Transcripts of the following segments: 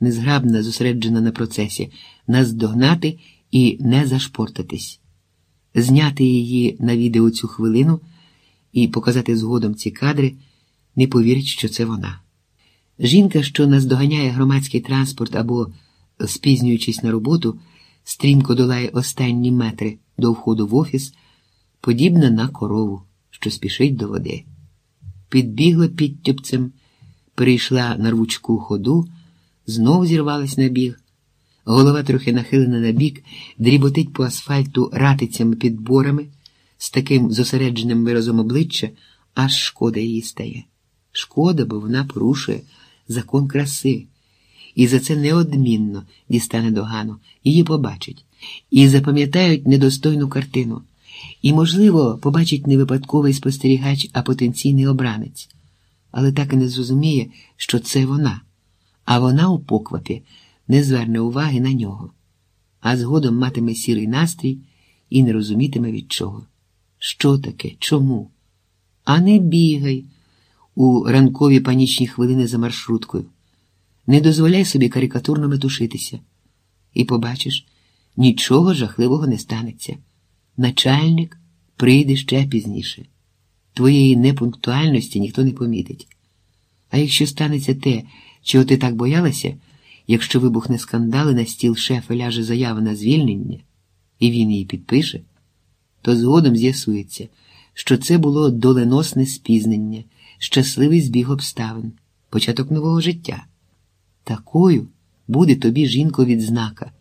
незграбна, зосереджена на процесі, наздогнати і не зашпортатись, зняти її на відео цю хвилину і показати згодом ці кадри, не повірить, що це вона. Жінка, що наздоганяє громадський транспорт або, спізнюючись на роботу, стрімко долає останні метри до входу в офіс, подібна на корову, що спішить до води. Підбігла підтюпцем, перейшла на рвучку ходу, знов зірвалась на біг. Голова трохи нахилена на бік, дріботить по асфальту ратицями підборами, з таким зосередженим виразом обличчя, аж шкода їй стає. Шкода, бо вона порушує закон краси, і за це неодмінно дістане догану, її побачить, і запам'ятають недостойну картину. І, можливо, побачить не випадковий спостерігач, а потенційний обранець, але так і не зрозуміє, що це вона, а вона у поквапі не зверне уваги на нього, а згодом матиме сірий настрій і не розумітиме від чого. Що таке? Чому? А не бігай у ранкові панічні хвилини за маршруткою. Не дозволяй собі карикатурно метушитися. І побачиш, нічого жахливого не станеться. Начальник прийде ще пізніше. Твоєї непунктуальності ніхто не помітить. А якщо станеться те, чого ти так боялася, якщо вибухне скандал і на стіл шефа ляже заява на звільнення, і він її підпише, то згодом з'ясується, що це було доленосне спізнення, щасливий збіг обставин, початок нового життя. Такою буде тобі жінко відзнака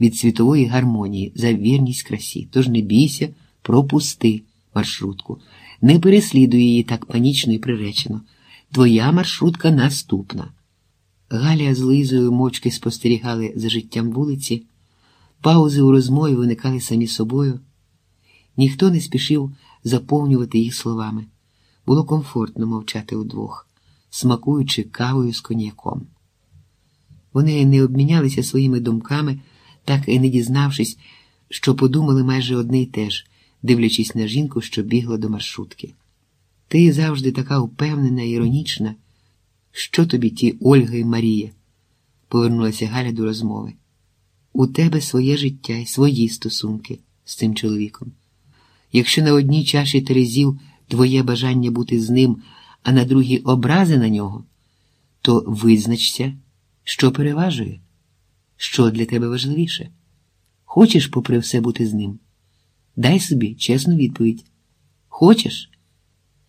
від світової гармонії за вірність красі. Тож не бійся, пропусти маршрутку, не переслідуй її так панічно і приречено. Твоя маршрутка наступна. Галя з Лизою мовчки спостерігали за життям вулиці, паузи у розмові виникали самі собою. Ніхто не спішив заповнювати їх словами. Було комфортно мовчати удвох, смакуючи кавою з коньяком. Вони не обмінялися своїми думками, так і не дізнавшись, що подумали майже одне й те ж, дивлячись на жінку, що бігла до маршрутки. Ти завжди така упевнена іронічна. Що тобі ті Ольга і Марія? повернулася Галя до розмови. У тебе своє життя і свої стосунки з цим чоловіком. Якщо на одній чаші терезів твоє бажання бути з ним, а на другій образи на нього, то визначся, що переважує, що для тебе важливіше. Хочеш, попри все, бути з ним? Дай собі чесну відповідь. Хочеш?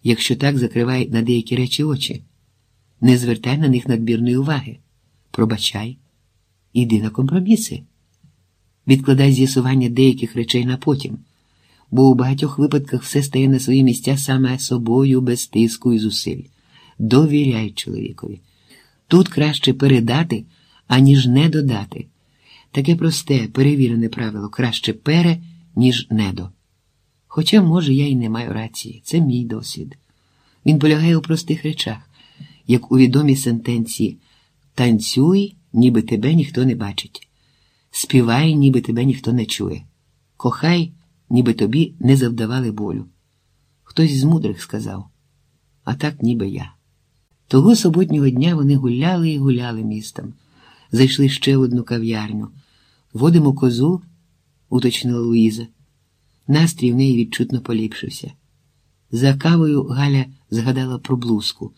Якщо так, закривай на деякі речі очі, не звертай на них надмірної уваги, пробачай, іди на компроміси, відкладай з'ясування деяких речей на потім бо у багатьох випадках все стає на свої місця саме собою без тиску і зусиль. Довіряй чоловікові. Тут краще передати, аніж не додати. Таке просте, перевірене правило краще пере, ніж недо. Хоча, може, я й не маю рації, це мій досвід. Він полягає у простих речах, як у відомій сентенції танцюй, ніби тебе ніхто не бачить, співай, ніби тебе ніхто не чує, кохай ніби тобі не завдавали болю. Хтось з мудрих сказав, а так ніби я. Того суботнього дня вони гуляли і гуляли містом, зайшли ще в одну кав'ярню. Водимо козу, уточнила Луїза. Настрій в неї відчутно поліпшився. За кавою Галя згадала про блузку,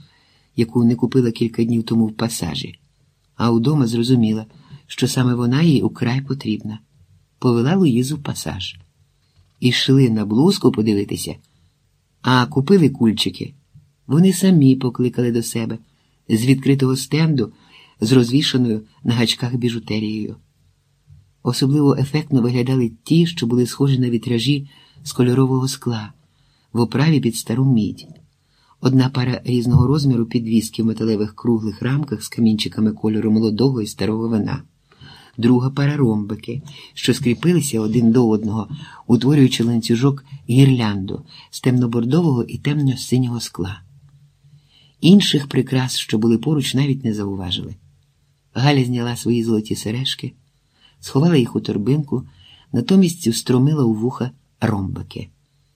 яку не купила кілька днів тому в пасажі, а вдома зрозуміла, що саме вона їй украй потрібна. Повела Луїзу в пасаж ішли на блузку подивитися, а купили кульчики. Вони самі покликали до себе з відкритого стенду з розвішаною на гачках біжутерією. Особливо ефектно виглядали ті, що були схожі на вітражі з кольорового скла в оправі під стару мідь. Одна пара різного розміру підвіски в металевих круглих рамках з камінчиками кольору молодого і старого вина друга пара ромбики, що скріпилися один до одного, утворюючи ланцюжок гірлянду з темнобордового і темно-синього скла. Інших прикрас, що були поруч, навіть не зауважили. Галя зняла свої золоті сережки, сховала їх у торбинку, натомість встромила у вуха ромбики.